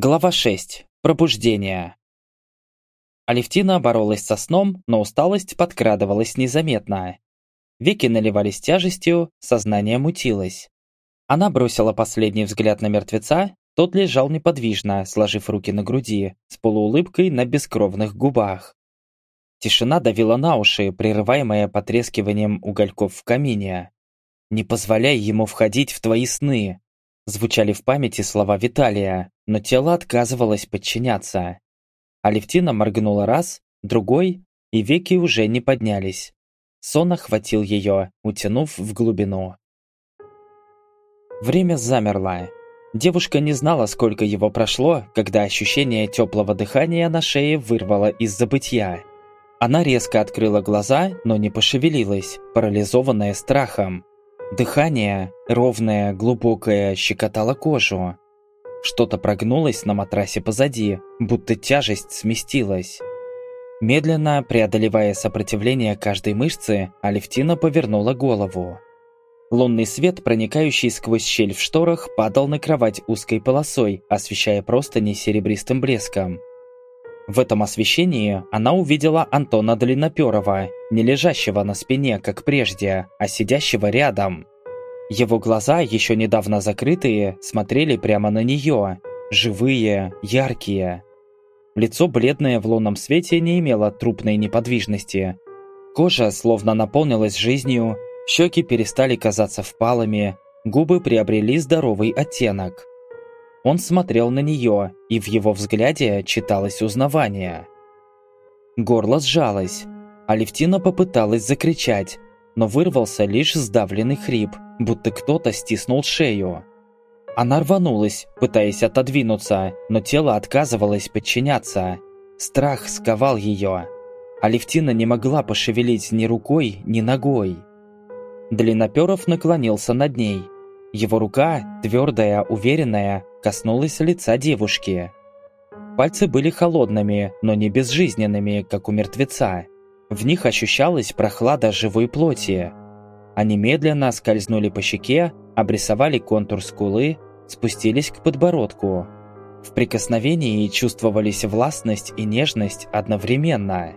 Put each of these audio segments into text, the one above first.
Глава 6. Пробуждение. Алевтина боролась со сном, но усталость подкрадывалась незаметно. Веки наливались тяжестью, сознание мутилось. Она бросила последний взгляд на мертвеца, тот лежал неподвижно, сложив руки на груди, с полуулыбкой на бескровных губах. Тишина давила на уши, прерываемая потрескиванием угольков в камине. «Не позволяй ему входить в твои сны», Звучали в памяти слова Виталия, но тело отказывалось подчиняться. Алевтина моргнула раз, другой, и веки уже не поднялись. Сон охватил ее, утянув в глубину. Время замерло. Девушка не знала, сколько его прошло, когда ощущение теплого дыхания на шее вырвало из забытья. Она резко открыла глаза, но не пошевелилась, парализованная страхом. Дыхание, ровное, глубокое, щекотало кожу. Что-то прогнулось на матрасе позади, будто тяжесть сместилась. Медленно, преодолевая сопротивление каждой мышцы, Алевтина повернула голову. Лунный свет, проникающий сквозь щель в шторах, падал на кровать узкой полосой, освещая простыни серебристым блеском. В этом освещении она увидела Антона Длинноперова, не лежащего на спине, как прежде, а сидящего рядом. Его глаза, еще недавно закрытые, смотрели прямо на нее, живые, яркие. Лицо, бледное в лунном свете, не имело трупной неподвижности. Кожа словно наполнилась жизнью, щеки перестали казаться впалыми, губы приобрели здоровый оттенок. Он смотрел на нее, и в его взгляде читалось узнавание. Горло сжалось. Алевтина попыталась закричать, но вырвался лишь сдавленный хрип, будто кто-то стиснул шею. Она рванулась, пытаясь отодвинуться, но тело отказывалось подчиняться. Страх сковал ее. Алевтина не могла пошевелить ни рукой, ни ногой. Длинноперов наклонился над ней. Его рука, твердая, уверенная, коснулась лица девушки. Пальцы были холодными, но не безжизненными, как у мертвеца. В них ощущалась прохлада живой плоти. Они медленно скользнули по щеке, обрисовали контур скулы, спустились к подбородку. В прикосновении чувствовались властность и нежность одновременно.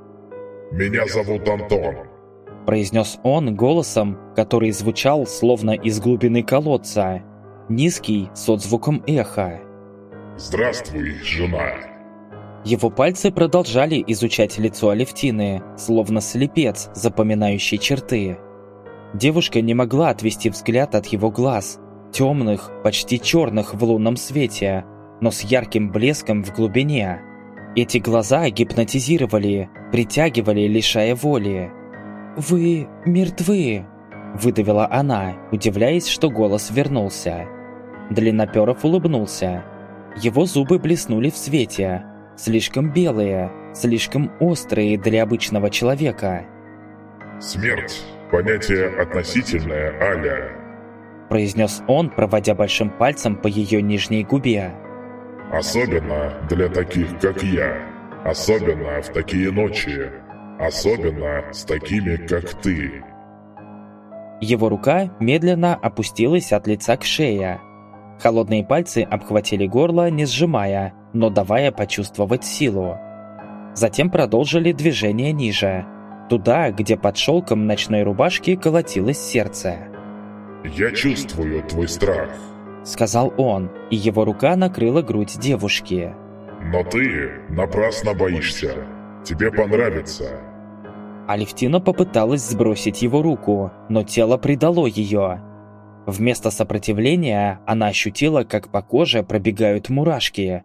«Меня зовут Антон», – произнес он голосом, который звучал словно из глубины колодца, низкий, с отзвуком эха. «Здравствуй, жена!» Его пальцы продолжали изучать лицо Алевтины, словно слепец, запоминающий черты. Девушка не могла отвести взгляд от его глаз, темных, почти черных в лунном свете, но с ярким блеском в глубине. Эти глаза гипнотизировали, притягивали, лишая воли. «Вы мертвы!» – выдавила она, удивляясь, что голос вернулся. Длинноперов улыбнулся. Его зубы блеснули в свете. Слишком белые, слишком острые для обычного человека. «Смерть – понятие относительное, Аля», – произнес он, проводя большим пальцем по ее нижней губе. «Особенно для таких, как я. Особенно в такие ночи. Особенно с такими, как ты». Его рука медленно опустилась от лица к шее, Холодные пальцы обхватили горло, не сжимая, но давая почувствовать силу. Затем продолжили движение ниже, туда, где под шелком ночной рубашки колотилось сердце. «Я чувствую твой страх», — сказал он, и его рука накрыла грудь девушки. «Но ты напрасно боишься. Тебе понравится». Алевтина попыталась сбросить его руку, но тело предало ее. Вместо сопротивления она ощутила, как по коже пробегают мурашки,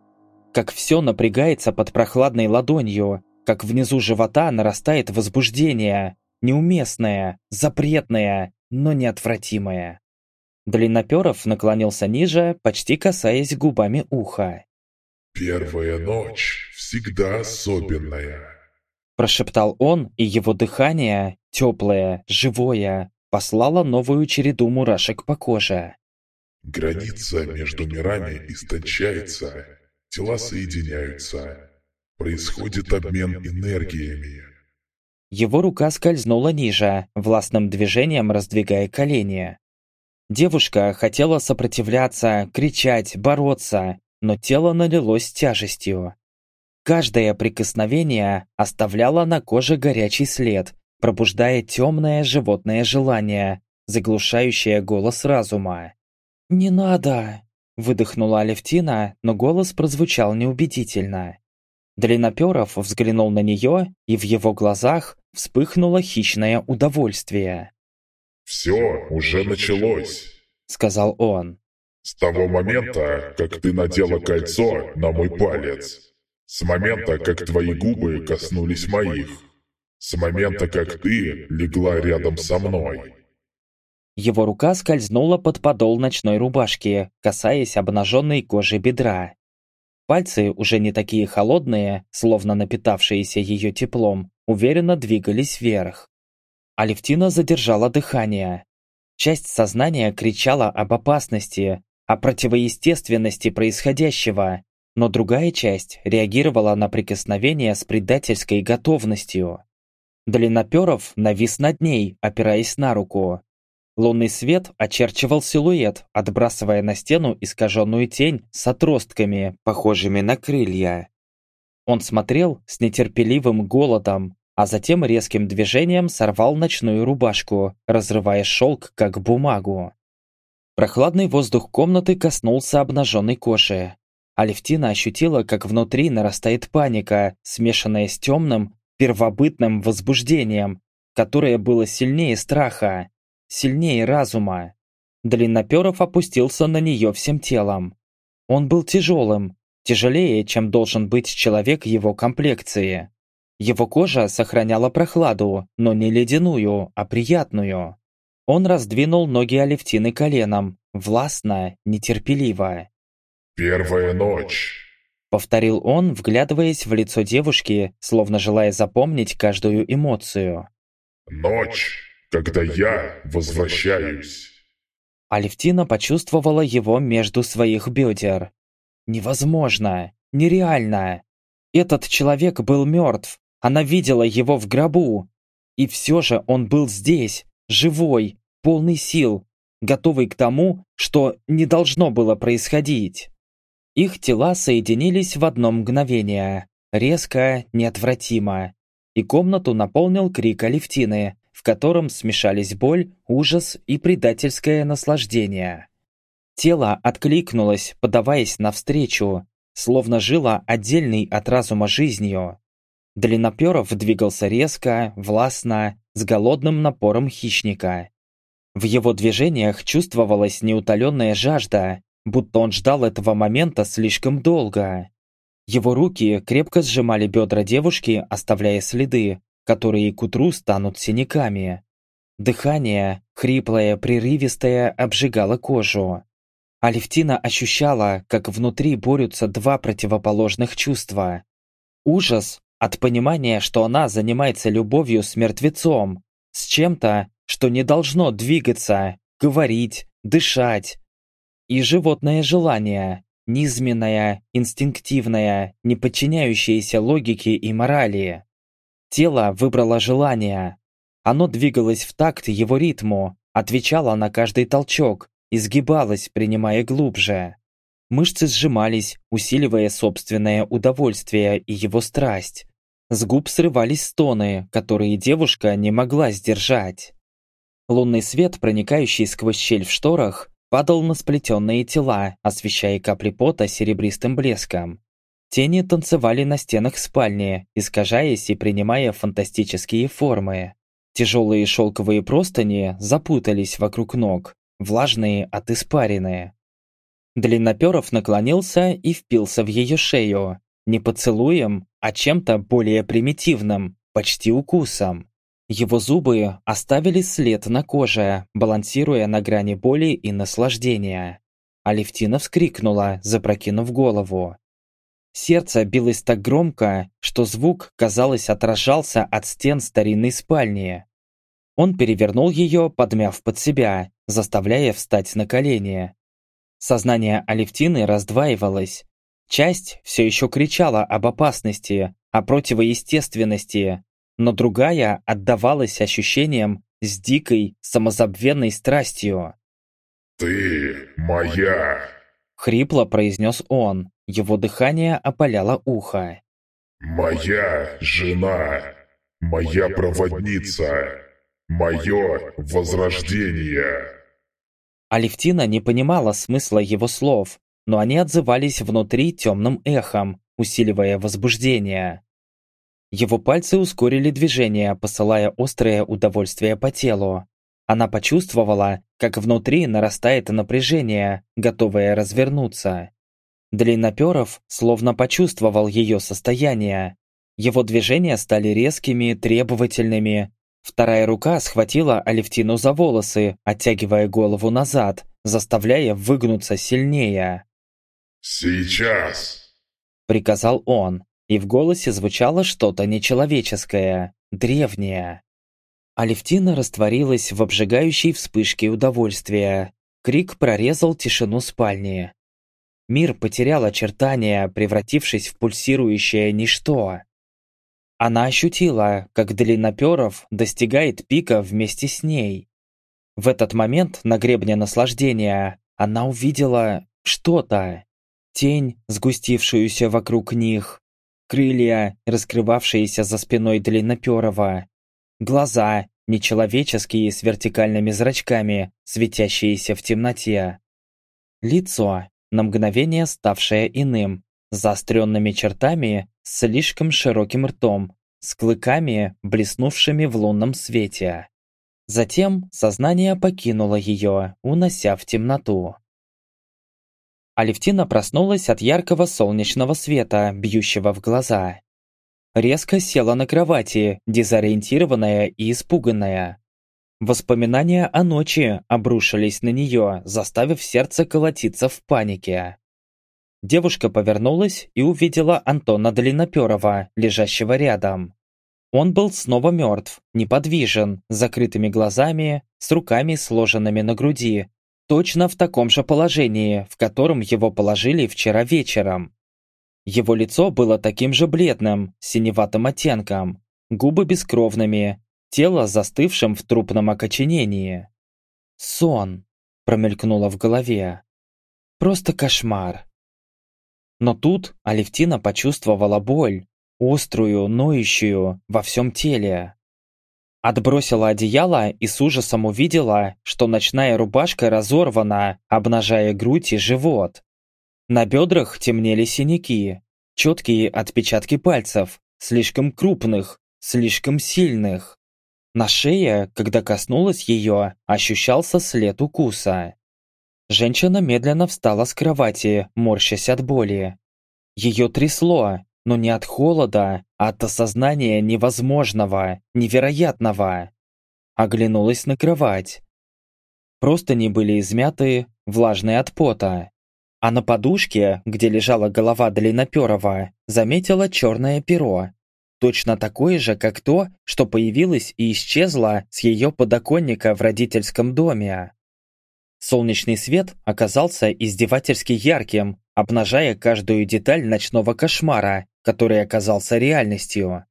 как все напрягается под прохладной ладонью, как внизу живота нарастает возбуждение, неуместное, запретное, но неотвратимое. Длинноперов наклонился ниже, почти касаясь губами уха. «Первая ночь всегда особенная», прошептал он, и его дыхание, теплое, живое, послала новую череду мурашек по коже. Граница между мирами истончается, тела соединяются, происходит обмен энергиями. Его рука скользнула ниже, властным движением раздвигая колени. Девушка хотела сопротивляться, кричать, бороться, но тело налилось тяжестью. Каждое прикосновение оставляло на коже горячий след, пробуждая темное животное желание, заглушающее голос разума. «Не надо!» – выдохнула Алевтина, но голос прозвучал неубедительно. Длинноперов взглянул на нее, и в его глазах вспыхнуло хищное удовольствие. «Все уже началось», — сказал он. «С того момента, как ты надела кольцо на мой палец. С момента, как твои губы коснулись моих. С момента, как ты легла рядом со мной». Его рука скользнула под подол ночной рубашки, касаясь обнаженной кожи бедра. Пальцы, уже не такие холодные, словно напитавшиеся ее теплом, уверенно двигались вверх. Алевтина задержала дыхание. Часть сознания кричала об опасности, о противоестественности происходящего, но другая часть реагировала на прикосновение с предательской готовностью. Длинноперов навис над ней, опираясь на руку. Лунный свет очерчивал силуэт, отбрасывая на стену искаженную тень с отростками, похожими на крылья. Он смотрел с нетерпеливым голодом, а затем резким движением сорвал ночную рубашку, разрывая шелк, как бумагу. Прохладный воздух комнаты коснулся обнаженной кожи. Алевтина ощутила, как внутри нарастает паника, смешанная с темным, первобытным возбуждением, которое было сильнее страха сильнее разума. Длинноперов опустился на нее всем телом. Он был тяжелым, тяжелее, чем должен быть человек его комплекции. Его кожа сохраняла прохладу, но не ледяную, а приятную. Он раздвинул ноги Алевтины коленом, властно, нетерпеливо. «Первая ночь», — повторил он, вглядываясь в лицо девушки, словно желая запомнить каждую эмоцию. «Ночь, когда я возвращаюсь». Алевтина почувствовала его между своих бедер. Невозможно, нереально. Этот человек был мертв, она видела его в гробу. И все же он был здесь, живой, полный сил, готовый к тому, что не должно было происходить. Их тела соединились в одно мгновение, резко, неотвратимо. И комнату наполнил крик Алевтины, в котором смешались боль, ужас и предательское наслаждение. Тело откликнулось, подаваясь навстречу, словно жило отдельной от разума жизнью. Длинноперов двигался резко, властно, с голодным напором хищника. В его движениях чувствовалась неутоленная жажда, будто он ждал этого момента слишком долго. Его руки крепко сжимали бедра девушки, оставляя следы, которые к утру станут синяками. Дыхание, хриплое, прерывистое, обжигало кожу. Алевтина ощущала, как внутри борются два противоположных чувства. Ужас от понимания, что она занимается любовью с мертвецом, с чем-то, что не должно двигаться, говорить, дышать. И животное желание, низменное, инстинктивное, не подчиняющееся логике и морали. Тело выбрало желание. Оно двигалось в такт его ритму, отвечало на каждый толчок, изгибалось, принимая глубже. Мышцы сжимались, усиливая собственное удовольствие и его страсть. С губ срывались стоны, которые девушка не могла сдержать. Лунный свет, проникающий сквозь щель в шторах, падал на сплетенные тела, освещая капли пота серебристым блеском. Тени танцевали на стенах спальни, искажаясь и принимая фантастические формы. Тяжелые шелковые простыни запутались вокруг ног, влажные от испарины. Длинноперов наклонился и впился в ее шею, не поцелуем, а чем-то более примитивным, почти укусом. Его зубы оставили след на коже, балансируя на грани боли и наслаждения. Алевтина вскрикнула, запрокинув голову. Сердце билось так громко, что звук, казалось, отражался от стен старинной спальни. Он перевернул ее, подмяв под себя, заставляя встать на колени. Сознание Алевтины раздваивалось. Часть все еще кричала об опасности, о противоестественности, но другая отдавалась ощущениям с дикой, самозабвенной страстью. «Ты моя!» Хрипло произнес он, его дыхание опаляло ухо. «Моя жена, моя проводница, мое возрождение!» Алевтина не понимала смысла его слов, но они отзывались внутри темным эхом, усиливая возбуждение. Его пальцы ускорили движение, посылая острое удовольствие по телу. Она почувствовала, как внутри нарастает напряжение, готовое развернуться. Длинноперов словно почувствовал ее состояние. Его движения стали резкими, требовательными. Вторая рука схватила Алевтину за волосы, оттягивая голову назад, заставляя выгнуться сильнее. «Сейчас!» – приказал он, и в голосе звучало что-то нечеловеческое, древнее. Алевтина растворилась в обжигающей вспышке удовольствия. Крик прорезал тишину спальни. Мир потерял очертания, превратившись в пульсирующее ничто. Она ощутила, как Длинноперов достигает пика вместе с ней. В этот момент на гребне наслаждения она увидела что-то тень, сгустившуюся вокруг них, крылья, раскрывавшиеся за спиной длинноперого, глаза, нечеловеческие с вертикальными зрачками, светящиеся в темноте. Лицо, на мгновение ставшее иным, заостренными чертами, с слишком широким ртом, с клыками, блеснувшими в лунном свете. Затем сознание покинуло ее, унося в темноту. Алевтина проснулась от яркого солнечного света, бьющего в глаза. Резко села на кровати, дезориентированная и испуганная. Воспоминания о ночи обрушились на нее, заставив сердце колотиться в панике. Девушка повернулась и увидела Антона Длинноперова, лежащего рядом. Он был снова мертв, неподвижен, с закрытыми глазами, с руками сложенными на груди, Точно в таком же положении, в котором его положили вчера вечером. Его лицо было таким же бледным, синеватым оттенком, губы бескровными, тело застывшим в трупном окоченении. «Сон», — промелькнуло в голове. «Просто кошмар». Но тут Алевтина почувствовала боль, острую, ноющую, во всем теле. Отбросила одеяло и с ужасом увидела, что ночная рубашка разорвана, обнажая грудь и живот. На бедрах темнели синяки, четкие отпечатки пальцев, слишком крупных, слишком сильных. На шее, когда коснулась ее, ощущался след укуса. Женщина медленно встала с кровати, морщась от боли. Ее трясло, но не от холода, а от осознания невозможного, невероятного. Оглянулась на кровать. Простыни были измяты, влажные от пота. А на подушке, где лежала голова Длинноперова, заметила черное перо. Точно такое же, как то, что появилось и исчезло с ее подоконника в родительском доме. Солнечный свет оказался издевательски ярким, обнажая каждую деталь ночного кошмара, который оказался реальностью.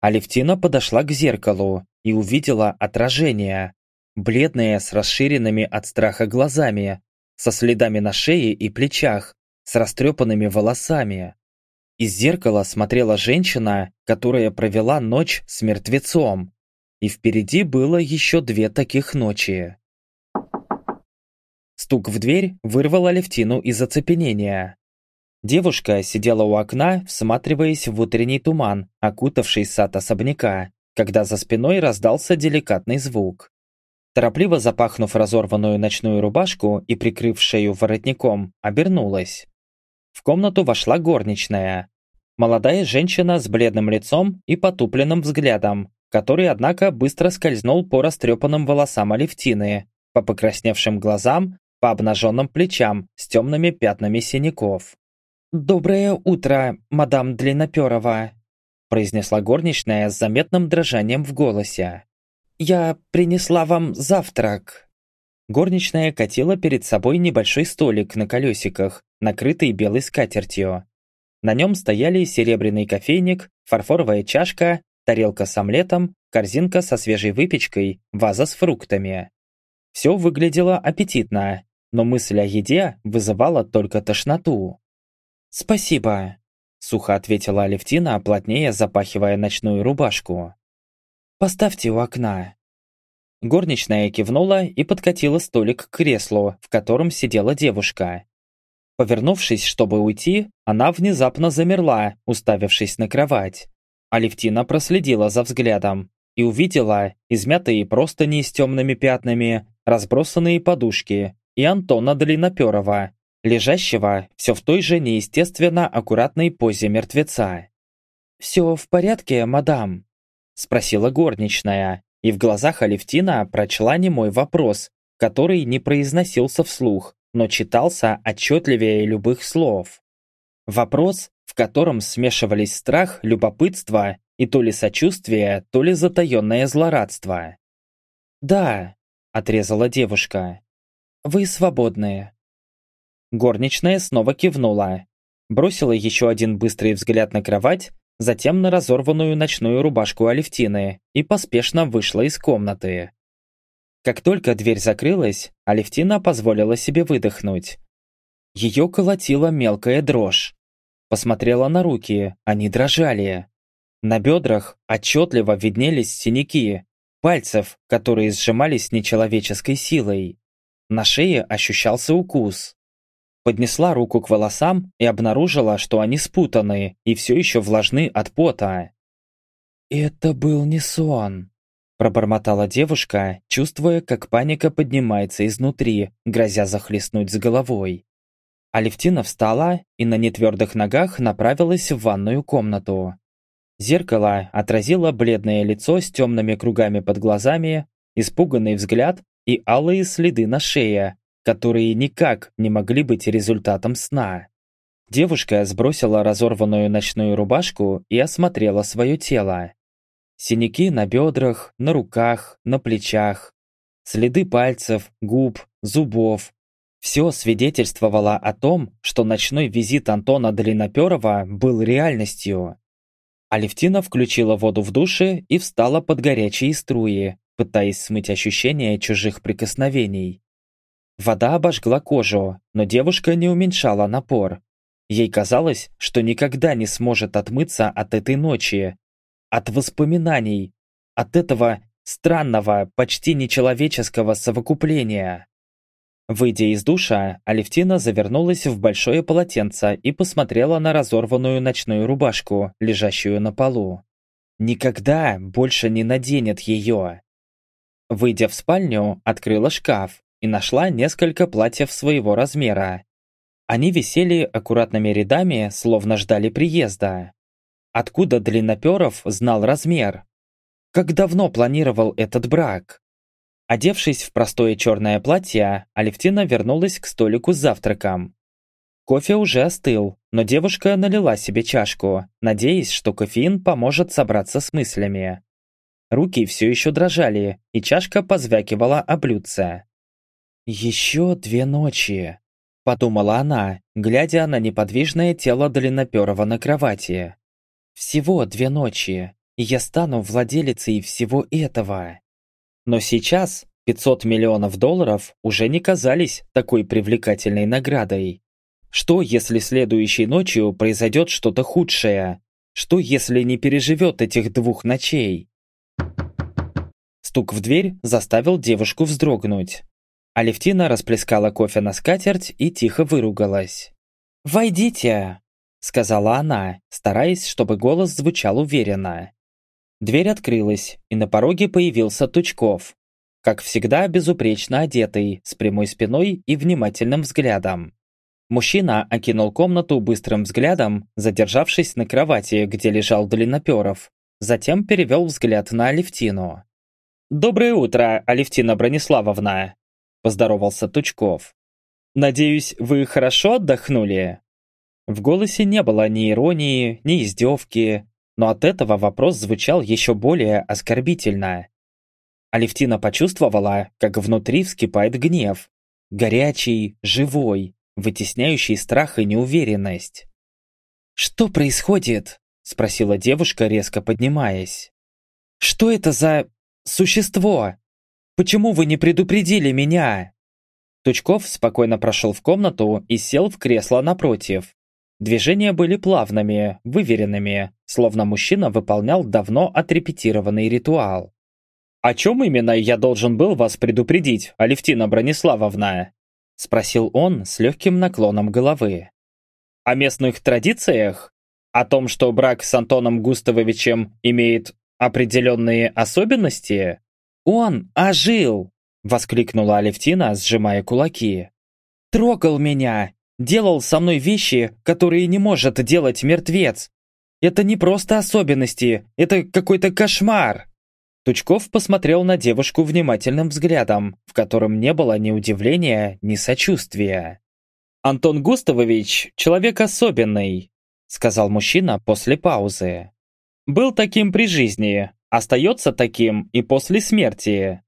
Алевтина подошла к зеркалу и увидела отражение, бледное с расширенными от страха глазами, со следами на шее и плечах, с растрепанными волосами. Из зеркала смотрела женщина, которая провела ночь с мертвецом. И впереди было еще две таких ночи. Стук в дверь вырвал Алевтину из оцепенения. Девушка сидела у окна, всматриваясь в утренний туман, окутавший сад особняка, когда за спиной раздался деликатный звук. Торопливо запахнув разорванную ночную рубашку и прикрыв шею воротником, обернулась. В комнату вошла горничная. Молодая женщина с бледным лицом и потупленным взглядом, который, однако, быстро скользнул по растрепанным волосам Алевтины, по покрасневшим глазам, по обнаженным плечам с темными пятнами синяков. «Доброе утро, мадам Длинноперова», произнесла горничная с заметным дрожанием в голосе. «Я принесла вам завтрак». Горничная катила перед собой небольшой столик на колесиках, накрытый белой скатертью. На нем стояли серебряный кофейник, фарфоровая чашка, тарелка с омлетом, корзинка со свежей выпечкой, ваза с фруктами. Все выглядело аппетитно, но мысль о еде вызывала только тошноту. «Спасибо», – сухо ответила Алевтина, плотнее запахивая ночную рубашку. «Поставьте у окна». Горничная кивнула и подкатила столик к креслу, в котором сидела девушка. Повернувшись, чтобы уйти, она внезапно замерла, уставившись на кровать. Алевтина проследила за взглядом и увидела измятые простыни с темными пятнами, разбросанные подушки и Антона Длинноперова, лежащего все в той же неестественно аккуратной позе мертвеца. «Все в порядке, мадам?» – спросила горничная, и в глазах Алевтина прочла немой вопрос, который не произносился вслух, но читался отчетливее любых слов. Вопрос, в котором смешивались страх, любопытство и то ли сочувствие, то ли затаенное злорадство. «Да», – отрезала девушка, – «вы свободны». Горничная снова кивнула, бросила еще один быстрый взгляд на кровать затем на разорванную ночную рубашку Алевтины и поспешно вышла из комнаты. Как только дверь закрылась, Алевтина позволила себе выдохнуть. Ее колотила мелкая дрожь. Посмотрела на руки, они дрожали. На бедрах отчетливо виднелись синяки, пальцев, которые сжимались нечеловеческой силой. На шее ощущался укус. Поднесла руку к волосам и обнаружила, что они спутаны и все еще влажны от пота. «Это был не сон», – пробормотала девушка, чувствуя, как паника поднимается изнутри, грозя захлестнуть с головой. Алевтина встала и на нетвердых ногах направилась в ванную комнату. Зеркало отразило бледное лицо с темными кругами под глазами, испуганный взгляд и алые следы на шее, которые никак не могли быть результатом сна. Девушка сбросила разорванную ночную рубашку и осмотрела свое тело. Синяки на бедрах, на руках, на плечах. Следы пальцев, губ, зубов. Все свидетельствовало о том, что ночной визит Антона Длинноперова был реальностью. Алевтина включила воду в душе и встала под горячие струи, пытаясь смыть ощущение чужих прикосновений. Вода обожгла кожу, но девушка не уменьшала напор. Ей казалось, что никогда не сможет отмыться от этой ночи. От воспоминаний. От этого странного, почти нечеловеческого совокупления. Выйдя из душа, Алевтина завернулась в большое полотенце и посмотрела на разорванную ночную рубашку, лежащую на полу. Никогда больше не наденет ее. Выйдя в спальню, открыла шкаф и нашла несколько платьев своего размера. Они висели аккуратными рядами, словно ждали приезда. Откуда Длинноперов знал размер? Как давно планировал этот брак? Одевшись в простое черное платье, Алевтина вернулась к столику с завтраком. Кофе уже остыл, но девушка налила себе чашку, надеясь, что кофеин поможет собраться с мыслями. Руки все еще дрожали, и чашка позвякивала о блюдце. «Еще две ночи», – подумала она, глядя на неподвижное тело Длинноперова на кровати. «Всего две ночи, и я стану владелицей всего этого». Но сейчас 500 миллионов долларов уже не казались такой привлекательной наградой. Что, если следующей ночью произойдет что-то худшее? Что, если не переживет этих двух ночей? Стук в дверь заставил девушку вздрогнуть. Алевтина расплескала кофе на скатерть и тихо выругалась. «Войдите!» – сказала она, стараясь, чтобы голос звучал уверенно. Дверь открылась, и на пороге появился Тучков. Как всегда, безупречно одетый, с прямой спиной и внимательным взглядом. Мужчина окинул комнату быстрым взглядом, задержавшись на кровати, где лежал Длинноперов. Затем перевел взгляд на Алевтину. «Доброе утро, Алевтина Брониславовна!» Поздоровался Тучков. «Надеюсь, вы хорошо отдохнули?» В голосе не было ни иронии, ни издевки, но от этого вопрос звучал еще более оскорбительно. Алевтина почувствовала, как внутри вскипает гнев. Горячий, живой, вытесняющий страх и неуверенность. «Что происходит?» – спросила девушка, резко поднимаясь. «Что это за... существо? Почему вы не предупредили меня?» Тучков спокойно прошел в комнату и сел в кресло напротив. Движения были плавными, выверенными, словно мужчина выполнял давно отрепетированный ритуал. «О чем именно я должен был вас предупредить, Алевтина Брониславовна?» Спросил он с легким наклоном головы. «О местных традициях? О том, что брак с Антоном Густавовичем имеет определенные особенности?» «Он ожил!» — воскликнула Алевтина, сжимая кулаки. «Трогал меня! Делал со мной вещи, которые не может делать мертвец! Это не просто особенности, это какой-то кошмар!» Тучков посмотрел на девушку внимательным взглядом, в котором не было ни удивления, ни сочувствия. «Антон Густавович – человек особенный», – сказал мужчина после паузы. «Был таким при жизни, остается таким и после смерти.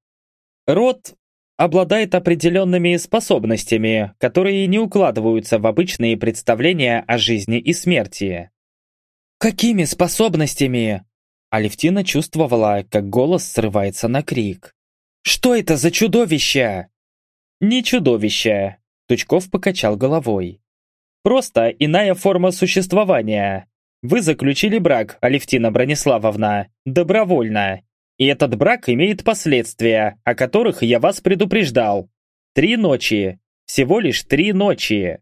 Род обладает определенными способностями, которые не укладываются в обычные представления о жизни и смерти». «Какими способностями?» Алевтина чувствовала, как голос срывается на крик. «Что это за чудовище?» «Не чудовище», — Тучков покачал головой. «Просто иная форма существования. Вы заключили брак, Алевтина Брониславовна, добровольно. И этот брак имеет последствия, о которых я вас предупреждал. Три ночи. Всего лишь три ночи».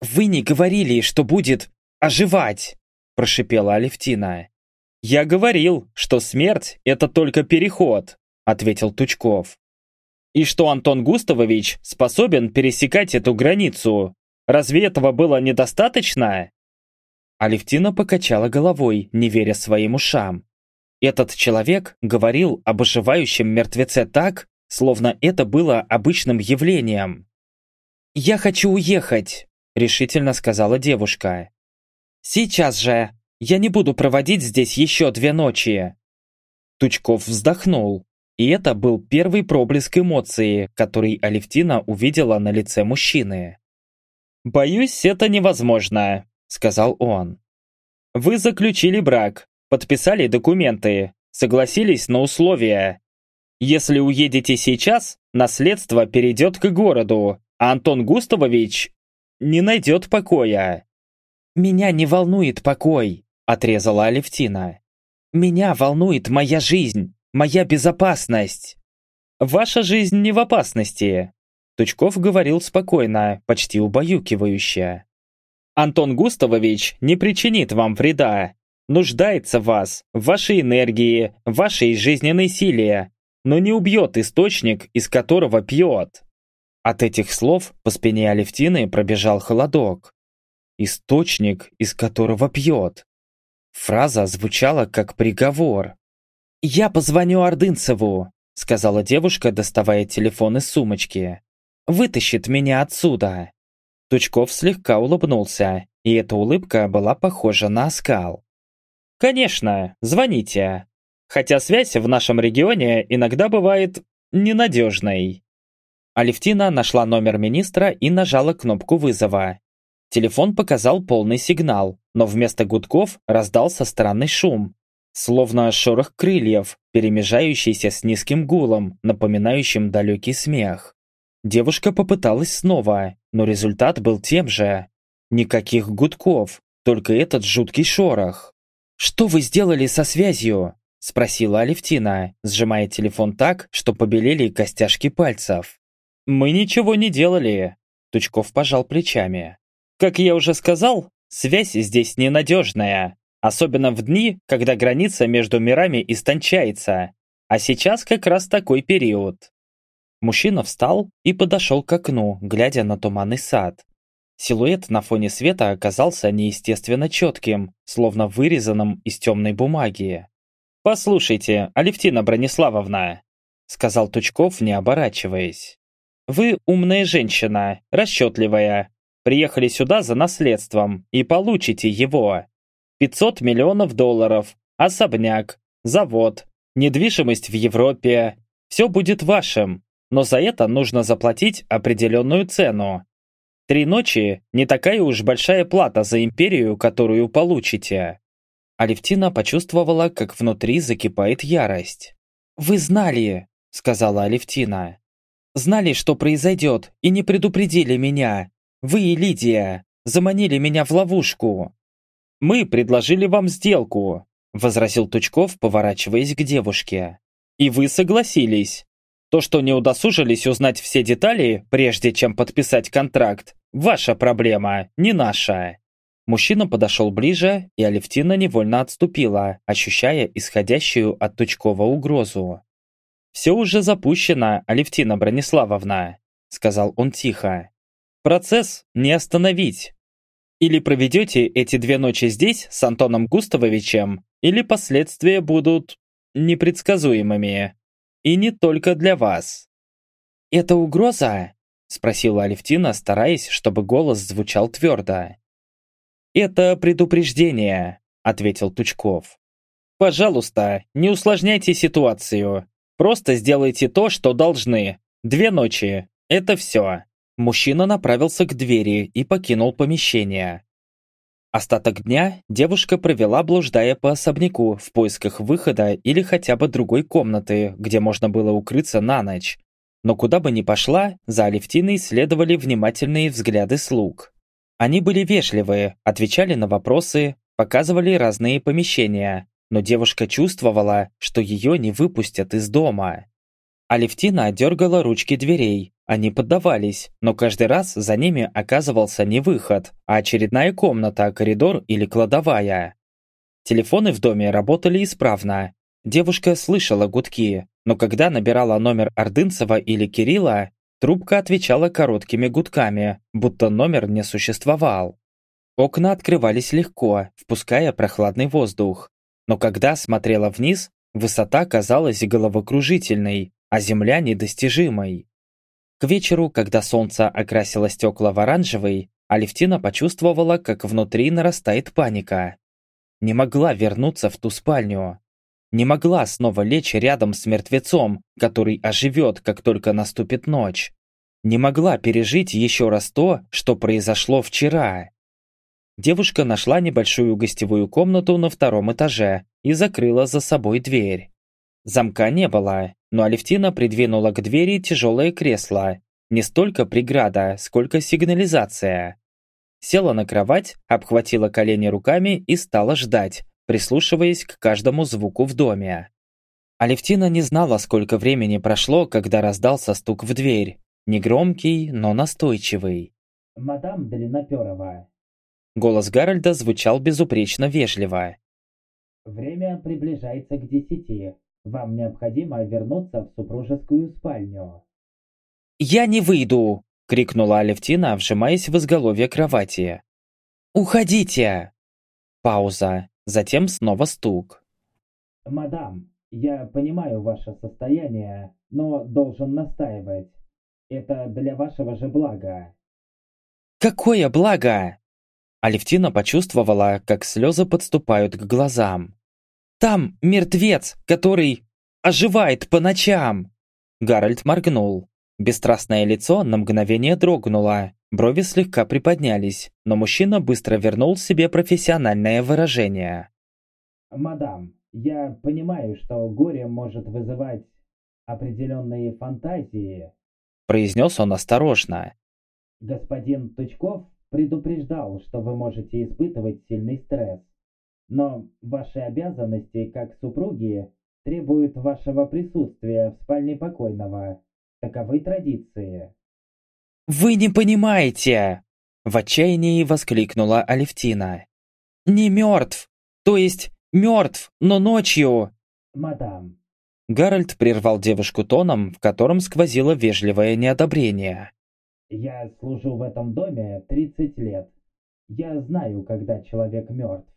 «Вы не говорили, что будет оживать», – прошипела Алевтина. «Я говорил, что смерть – это только переход», – ответил Тучков. «И что Антон Густавович способен пересекать эту границу. Разве этого было недостаточно?» Алевтина покачала головой, не веря своим ушам. Этот человек говорил об оживающем мертвеце так, словно это было обычным явлением. «Я хочу уехать», – решительно сказала девушка. «Сейчас же!» Я не буду проводить здесь еще две ночи!» Тучков вздохнул, и это был первый проблеск эмоции, который Алевтина увидела на лице мужчины. «Боюсь, это невозможно», — сказал он. «Вы заключили брак, подписали документы, согласились на условия. Если уедете сейчас, наследство перейдет к городу, а Антон Густавович не найдет покоя». «Меня не волнует покой», отрезала Алевтина. «Меня волнует моя жизнь, моя безопасность!» «Ваша жизнь не в опасности!» Тучков говорил спокойно, почти убаюкивающе. «Антон Густавович не причинит вам вреда, нуждается в вас, в вашей энергии, в вашей жизненной силе, но не убьет источник, из которого пьет». От этих слов по спине Алевтины пробежал холодок. «Источник, из которого пьет». Фраза звучала как приговор. «Я позвоню Ордынцеву», — сказала девушка, доставая телефон из сумочки. «Вытащит меня отсюда». Тучков слегка улыбнулся, и эта улыбка была похожа на оскал. «Конечно, звоните. Хотя связь в нашем регионе иногда бывает ненадежной». Алевтина нашла номер министра и нажала кнопку вызова. Телефон показал полный сигнал, но вместо гудков раздался странный шум, словно шорох крыльев, перемежающийся с низким гулом, напоминающим далекий смех. Девушка попыталась снова, но результат был тем же. Никаких гудков, только этот жуткий шорох. «Что вы сделали со связью?» – спросила Алевтина, сжимая телефон так, что побелели костяшки пальцев. «Мы ничего не делали», – Тучков пожал плечами. Как я уже сказал, связь здесь ненадежная, особенно в дни, когда граница между мирами истончается, а сейчас как раз такой период. Мужчина встал и подошел к окну, глядя на туманный сад. Силуэт на фоне света оказался неестественно четким, словно вырезанным из темной бумаги. «Послушайте, Алевтина Брониславовна», — сказал Тучков, не оборачиваясь. «Вы умная женщина, расчетливая, приехали сюда за наследством и получите его. 500 миллионов долларов, особняк, завод, недвижимость в Европе. Все будет вашим, но за это нужно заплатить определенную цену. Три ночи – не такая уж большая плата за империю, которую получите. Алевтина почувствовала, как внутри закипает ярость. «Вы знали», – сказала Алевтина. Знали, что произойдет, и не предупредили меня. Вы и Лидия заманили меня в ловушку. Мы предложили вам сделку, возразил Тучков, поворачиваясь к девушке. И вы согласились. То, что не удосужились узнать все детали, прежде чем подписать контракт, ваша проблема, не наша. Мужчина подошел ближе, и Алевтина невольно отступила, ощущая исходящую от Тучкова угрозу. «Все уже запущено, Алевтина Брониславовна», — сказал он тихо. «Процесс не остановить. Или проведете эти две ночи здесь с Антоном Густавовичем, или последствия будут непредсказуемыми. И не только для вас». «Это угроза?» — спросила Алевтина, стараясь, чтобы голос звучал твердо. «Это предупреждение», — ответил Тучков. «Пожалуйста, не усложняйте ситуацию. Просто сделайте то, что должны. Две ночи. Это все». Мужчина направился к двери и покинул помещение. Остаток дня девушка провела, блуждая по особняку в поисках выхода или хотя бы другой комнаты, где можно было укрыться на ночь. Но куда бы ни пошла, за Алевтиной следовали внимательные взгляды слуг. Они были вежливые, отвечали на вопросы, показывали разные помещения, но девушка чувствовала, что ее не выпустят из дома. Алевтина дергала ручки дверей, они поддавались, но каждый раз за ними оказывался не выход, а очередная комната, коридор или кладовая. Телефоны в доме работали исправно. Девушка слышала гудки, но когда набирала номер Ордынцева или Кирилла, Трубка отвечала короткими гудками, будто номер не существовал. Окна открывались легко, впуская прохладный воздух. Но когда смотрела вниз, высота казалась головокружительной, а земля недостижимой. К вечеру, когда солнце окрасило стекла в оранжевый, Алевтина почувствовала, как внутри нарастает паника. Не могла вернуться в ту спальню не могла снова лечь рядом с мертвецом, который оживет, как только наступит ночь. Не могла пережить еще раз то, что произошло вчера. Девушка нашла небольшую гостевую комнату на втором этаже и закрыла за собой дверь. Замка не было, но Алевтина придвинула к двери тяжелое кресло. Не столько преграда, сколько сигнализация. Села на кровать, обхватила колени руками и стала ждать, прислушиваясь к каждому звуку в доме. Алевтина не знала, сколько времени прошло, когда раздался стук в дверь. Негромкий, но настойчивый. «Мадам Длинноперова». Голос Гарольда звучал безупречно вежливо. «Время приближается к десяти. Вам необходимо вернуться в супружескую спальню». «Я не выйду!» — крикнула Алевтина, вжимаясь в изголовье кровати. «Уходите!» Пауза. Затем снова стук. «Мадам, я понимаю ваше состояние, но должен настаивать. Это для вашего же блага». «Какое благо?» Алевтина почувствовала, как слезы подступают к глазам. «Там мертвец, который оживает по ночам!» Гарольд моргнул. Бесстрастное лицо на мгновение дрогнуло, Брови слегка приподнялись, но мужчина быстро вернул себе профессиональное выражение. «Мадам, я понимаю, что горе может вызывать определенные фантазии», произнес он осторожно. «Господин Тучков предупреждал, что вы можете испытывать сильный стресс. Но ваши обязанности как супруги требуют вашего присутствия в спальне покойного. Таковы традиции». «Вы не понимаете!» В отчаянии воскликнула Алевтина. «Не мертв! То есть мертв, но ночью!» «Мадам!» Гарольд прервал девушку тоном, в котором сквозило вежливое неодобрение. «Я служу в этом доме 30 лет. Я знаю, когда человек мертв.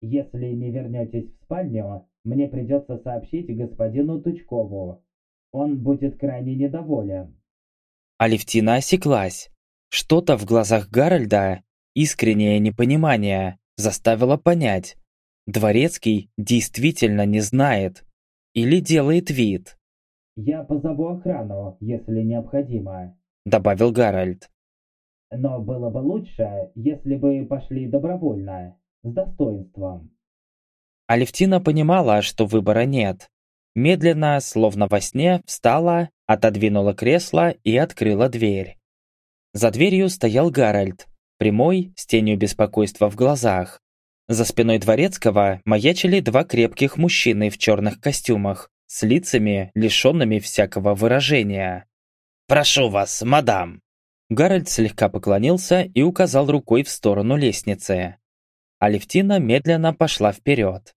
Если не вернетесь в спальню, мне придется сообщить господину Тучкову. Он будет крайне недоволен. Алевтина осеклась. Что-то в глазах Гарольда, искреннее непонимание, заставило понять. Дворецкий действительно не знает. Или делает вид. «Я позову охрану, если необходимо», — добавил Гарольд. «Но было бы лучше, если бы пошли добровольно, с достоинством». Алевтина понимала, что выбора нет. Медленно, словно во сне, встала отодвинула кресло и открыла дверь. За дверью стоял Гарольд, прямой, с тенью беспокойства в глазах. За спиной дворецкого маячили два крепких мужчины в черных костюмах, с лицами, лишенными всякого выражения. «Прошу вас, мадам!» Гарольд слегка поклонился и указал рукой в сторону лестницы. Алевтина медленно пошла вперед.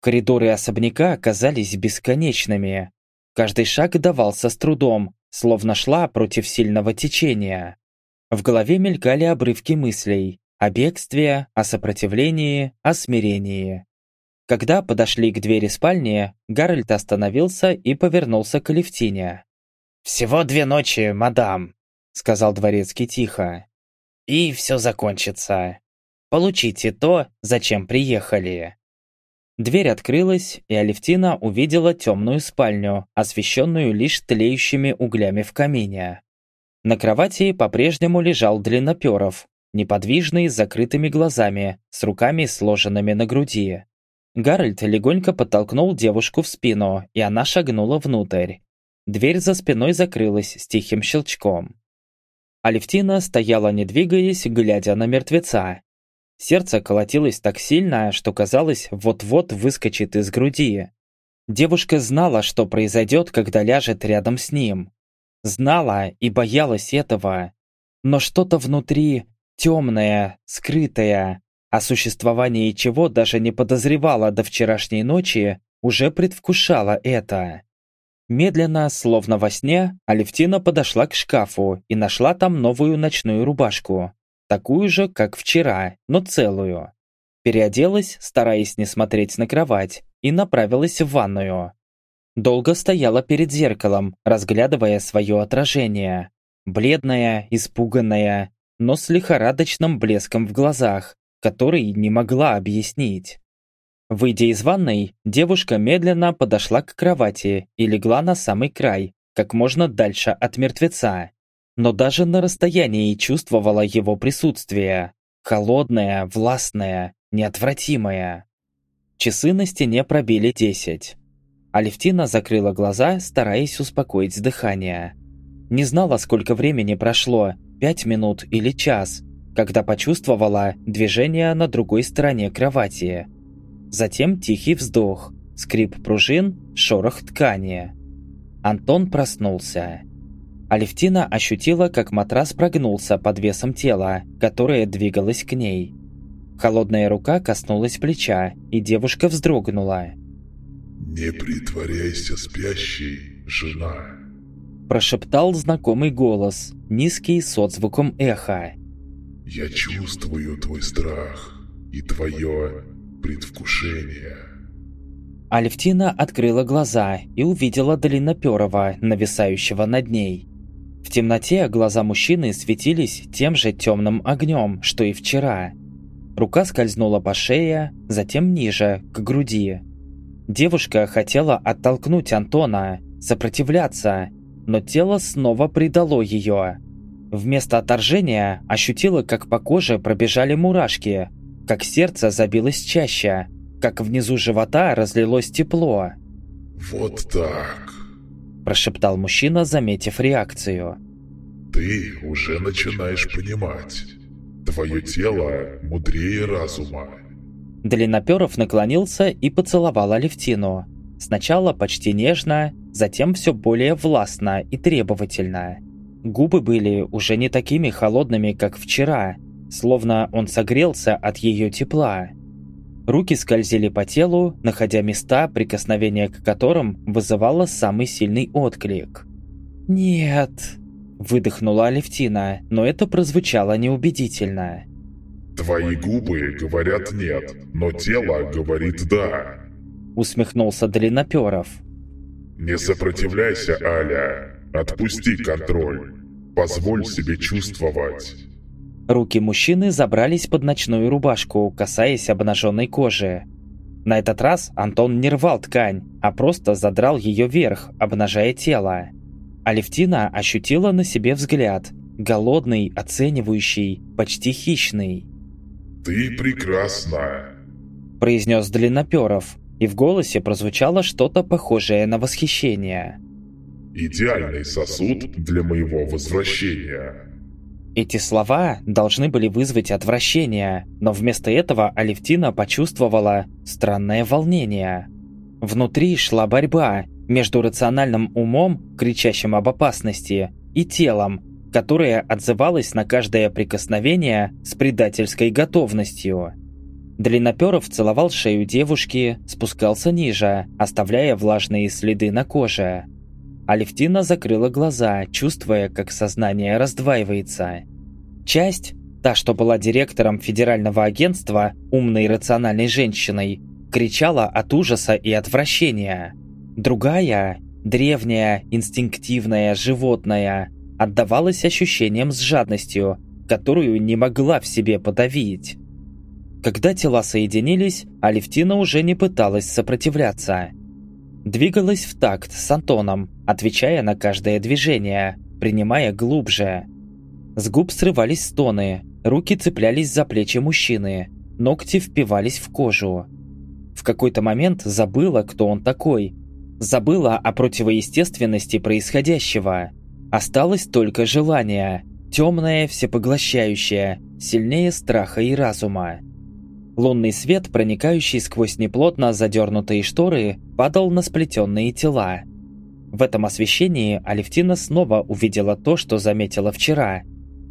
Коридоры особняка оказались бесконечными. Каждый шаг давался с трудом, словно шла против сильного течения. В голове мелькали обрывки мыслей о бегстве, о сопротивлении, о смирении. Когда подошли к двери спальни, Гарольд остановился и повернулся к Алевтине. «Всего две ночи, мадам», — сказал дворецкий тихо. «И все закончится. Получите то, зачем приехали». Дверь открылась, и Алевтина увидела темную спальню, освещенную лишь тлеющими углями в камине. На кровати по-прежнему лежал Длинноперов, неподвижный, с закрытыми глазами, с руками сложенными на груди. Гарольд легонько подтолкнул девушку в спину, и она шагнула внутрь. Дверь за спиной закрылась с тихим щелчком. Алевтина стояла не двигаясь, глядя на мертвеца, Сердце колотилось так сильно, что казалось, вот-вот выскочит из груди. Девушка знала, что произойдет, когда ляжет рядом с ним. Знала и боялась этого. Но что-то внутри, темное, скрытое, о существовании чего даже не подозревала до вчерашней ночи, уже предвкушала это. Медленно, словно во сне, Алевтина подошла к шкафу и нашла там новую ночную рубашку такую же, как вчера, но целую. Переоделась, стараясь не смотреть на кровать, и направилась в ванную. Долго стояла перед зеркалом, разглядывая свое отражение. Бледная, испуганная, но с лихорадочным блеском в глазах, который не могла объяснить. Выйдя из ванной, девушка медленно подошла к кровати и легла на самый край, как можно дальше от мертвеца но даже на расстоянии чувствовала его присутствие. Холодное, властное, неотвратимое. Часы на стене пробили десять. Алевтина закрыла глаза, стараясь успокоить дыхание. Не знала, сколько времени прошло, пять минут или час, когда почувствовала движение на другой стороне кровати. Затем тихий вздох, скрип пружин, шорох ткани. Антон проснулся. Алевтина ощутила, как матрас прогнулся под весом тела, которое двигалось к ней. Холодная рука коснулась плеча, и девушка вздрогнула. «Не притворяйся спящей, жена!» Прошептал знакомый голос, низкий с отзвуком эха. «Я чувствую твой страх и твое предвкушение». Алевтина открыла глаза и увидела Длинноперова, нависающего над ней. В темноте глаза мужчины светились тем же темным огнем, что и вчера. Рука скользнула по шее, затем ниже, к груди. Девушка хотела оттолкнуть Антона, сопротивляться, но тело снова предало ее. Вместо отторжения ощутила, как по коже пробежали мурашки, как сердце забилось чаще, как внизу живота разлилось тепло. «Вот так», прошептал мужчина, заметив реакцию. «Ты уже начинаешь понимать. Твое тело мудрее разума». Длинноперов наклонился и поцеловал Алевтину. Сначала почти нежно, затем все более властно и требовательно. Губы были уже не такими холодными, как вчера, словно он согрелся от ее тепла. Руки скользили по телу, находя места, прикосновения к которым вызывало самый сильный отклик. «Нет», – выдохнула Алевтина, но это прозвучало неубедительно. «Твои губы говорят «нет», но тело говорит «да», – усмехнулся Длинноперов. «Не сопротивляйся, Аля. Отпусти контроль. Позволь себе чувствовать». Руки мужчины забрались под ночную рубашку, касаясь обнаженной кожи. На этот раз Антон не рвал ткань, а просто задрал ее вверх, обнажая тело. Алевтина ощутила на себе взгляд, голодный, оценивающий, почти хищный. «Ты прекрасна», – произнес Длинноперов, и в голосе прозвучало что-то похожее на восхищение. идеальный сосуд для моего возвращения». Эти слова должны были вызвать отвращение, но вместо этого Алевтина почувствовала странное волнение. Внутри шла борьба между рациональным умом, кричащим об опасности, и телом, которое отзывалось на каждое прикосновение с предательской готовностью. Длинноперов целовал шею девушки, спускался ниже, оставляя влажные следы на коже. Алевтина закрыла глаза, чувствуя, как сознание раздваивается. Часть, та, что была директором федерального агентства, умной и рациональной женщиной, кричала от ужаса и отвращения. Другая, древняя, инстинктивная, животная, отдавалась ощущением с жадностью, которую не могла в себе подавить. Когда тела соединились, Алевтина уже не пыталась сопротивляться. Двигалась в такт с Антоном, отвечая на каждое движение, принимая глубже. С губ срывались стоны, руки цеплялись за плечи мужчины, ногти впивались в кожу. В какой-то момент забыла, кто он такой. Забыла о противоестественности происходящего. Осталось только желание, темное, всепоглощающее, сильнее страха и разума. Лунный свет, проникающий сквозь неплотно задернутые шторы, падал на сплетенные тела. В этом освещении Алевтина снова увидела то, что заметила вчера.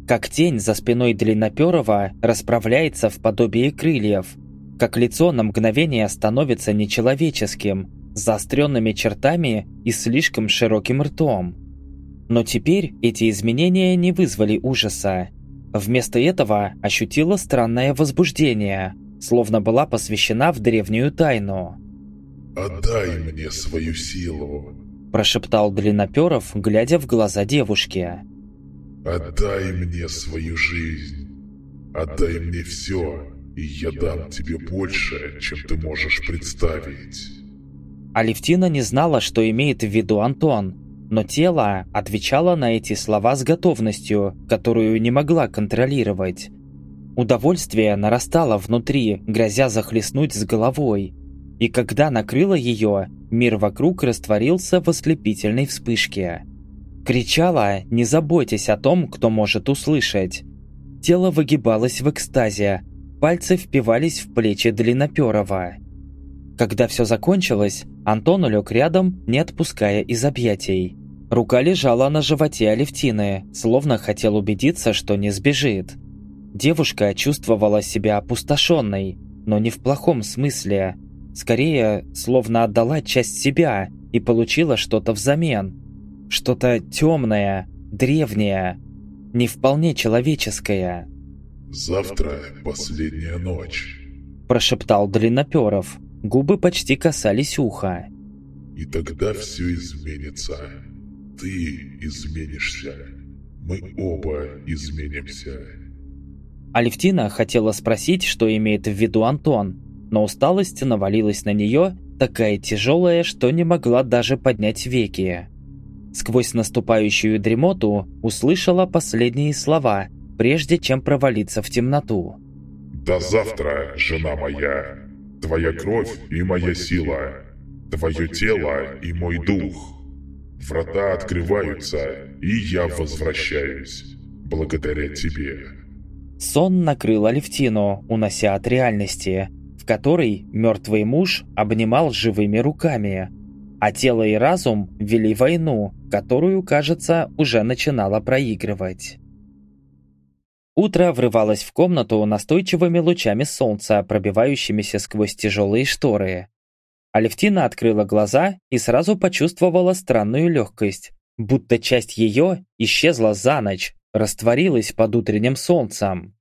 Как тень за спиной Длинноперова расправляется в подобие крыльев. Как лицо на мгновение становится нечеловеческим, заостренными чертами и слишком широким ртом. Но теперь эти изменения не вызвали ужаса. Вместо этого ощутила странное возбуждение – словно была посвящена в древнюю тайну. «Отдай мне свою силу», – прошептал Длинноперов, глядя в глаза девушки. «Отдай мне свою жизнь. Отдай мне все, и я дам тебе больше, чем ты можешь представить». Алевтина не знала, что имеет в виду Антон, но тело отвечало на эти слова с готовностью, которую не могла контролировать. Удовольствие нарастало внутри, грозя захлестнуть с головой. И когда накрыло ее, мир вокруг растворился в ослепительной вспышке. Кричала, не заботьтесь о том, кто может услышать. Тело выгибалось в экстазе, пальцы впивались в плечи Длинноперова. Когда все закончилось, Антон лег рядом, не отпуская из объятий. Рука лежала на животе Алевтины, словно хотел убедиться, что не сбежит. Девушка чувствовала себя опустошенной, но не в плохом смысле. Скорее, словно отдала часть себя и получила что-то взамен. Что-то темное, древнее, не вполне человеческое. «Завтра последняя ночь», – прошептал Длинноперов. Губы почти касались уха. «И тогда все изменится. Ты изменишься. Мы оба изменимся». Алевтина хотела спросить, что имеет в виду Антон, но усталость навалилась на нее, такая тяжелая, что не могла даже поднять веки. Сквозь наступающую дремоту услышала последние слова, прежде чем провалиться в темноту. «До завтра, жена моя! Твоя кровь и моя сила! Твое тело и мой дух! Врата открываются, и я возвращаюсь, благодаря тебе!» Сон накрыл Алевтину, унося от реальности, в которой мертвый муж обнимал живыми руками, а тело и разум вели войну, которую, кажется, уже начинала проигрывать. Утро врывалось в комнату настойчивыми лучами солнца, пробивающимися сквозь тяжелые шторы. Алевтина открыла глаза и сразу почувствовала странную легкость, будто часть ее исчезла за ночь, растворилась под утренним солнцем.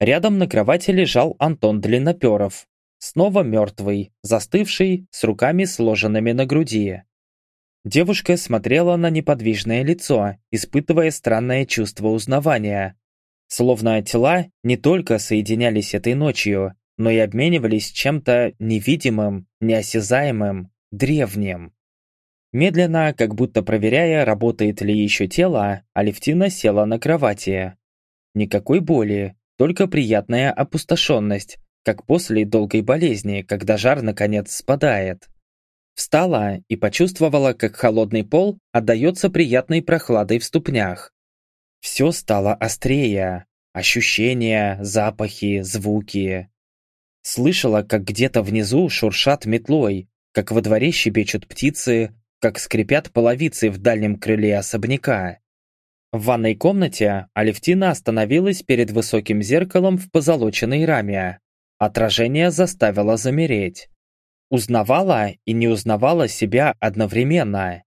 Рядом на кровати лежал Антон Длинноперов, снова мертвый, застывший, с руками сложенными на груди. Девушка смотрела на неподвижное лицо, испытывая странное чувство узнавания. Словно тела не только соединялись этой ночью, но и обменивались чем-то невидимым, неосязаемым, древним. Медленно, как будто проверяя, работает ли еще тело, Алевтина села на кровати. Никакой боли, только приятная опустошенность, как после долгой болезни, когда жар наконец спадает. Встала и почувствовала, как холодный пол отдается приятной прохладой в ступнях. Все стало острее. Ощущения, запахи, звуки. Слышала, как где-то внизу шуршат метлой, как во дворе щебечут птицы, как скрипят половицы в дальнем крыле особняка. В ванной комнате Алевтина остановилась перед высоким зеркалом в позолоченной раме. Отражение заставило замереть. Узнавала и не узнавала себя одновременно.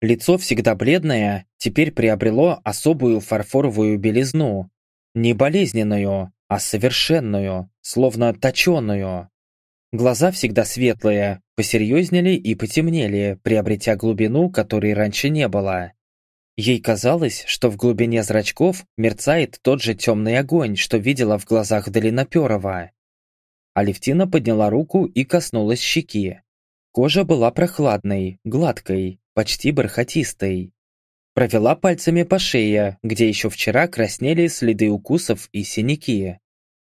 Лицо всегда бледное, теперь приобрело особую фарфоровую белизну. Не болезненную, а совершенную, словно точеную. Глаза всегда светлые, посерьезнели и потемнели, приобретя глубину, которой раньше не было. Ей казалось, что в глубине зрачков мерцает тот же темный огонь, что видела в глазах Долиноперова. Алевтина подняла руку и коснулась щеки. Кожа была прохладной, гладкой, почти бархатистой. Провела пальцами по шее, где еще вчера краснели следы укусов и синяки.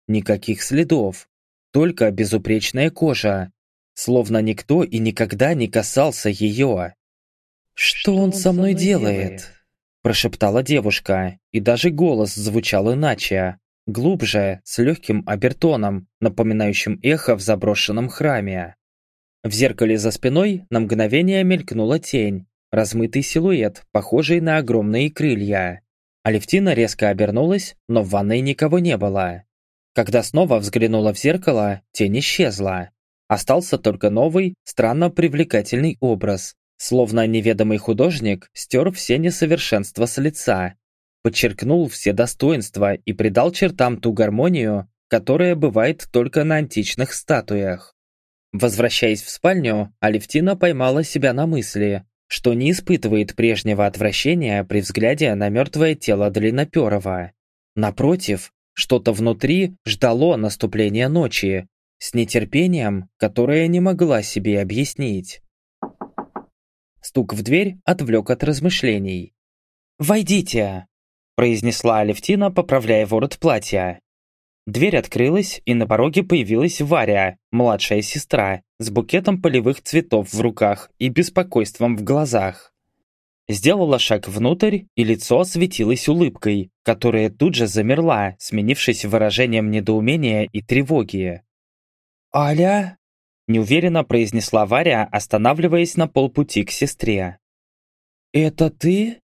Никаких следов, только безупречная кожа, словно никто и никогда не касался ее. «Что он со мной делает?» прошептала девушка, и даже голос звучал иначе, глубже, с легким обертоном, напоминающим эхо в заброшенном храме. В зеркале за спиной на мгновение мелькнула тень, размытый силуэт, похожий на огромные крылья. Алевтина резко обернулась, но в ванной никого не было. Когда снова взглянула в зеркало, тень исчезла. Остался только новый, странно привлекательный образ, Словно неведомый художник стер все несовершенства с лица, подчеркнул все достоинства и придал чертам ту гармонию, которая бывает только на античных статуях. Возвращаясь в спальню, Алевтина поймала себя на мысли, что не испытывает прежнего отвращения при взгляде на мертвое тело Длинноперова. Напротив, что-то внутри ждало наступления ночи, с нетерпением, которое не могла себе объяснить. Стук в дверь отвлек от размышлений. «Войдите!» – произнесла Алевтина, поправляя ворот платья. Дверь открылась, и на пороге появилась Варя, младшая сестра, с букетом полевых цветов в руках и беспокойством в глазах. Сделала шаг внутрь, и лицо осветилось улыбкой, которая тут же замерла, сменившись выражением недоумения и тревоги. «Аля?» Неуверенно произнесла Варя, останавливаясь на полпути к сестре. «Это ты?»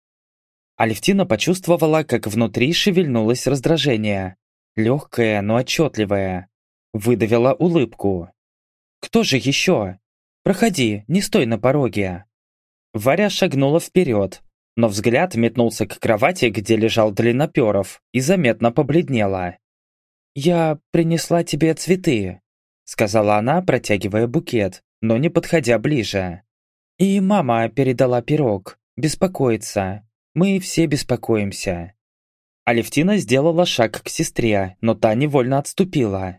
Алевтина почувствовала, как внутри шевельнулось раздражение. Легкое, но отчетливое. Выдавила улыбку. «Кто же еще? Проходи, не стой на пороге». Варя шагнула вперед, но взгляд метнулся к кровати, где лежал Длинноперов, и заметно побледнела. «Я принесла тебе цветы», сказала она, протягивая букет, но не подходя ближе. И мама передала пирог. Беспокоится. Мы все беспокоимся. Алевтина сделала шаг к сестре, но та невольно отступила.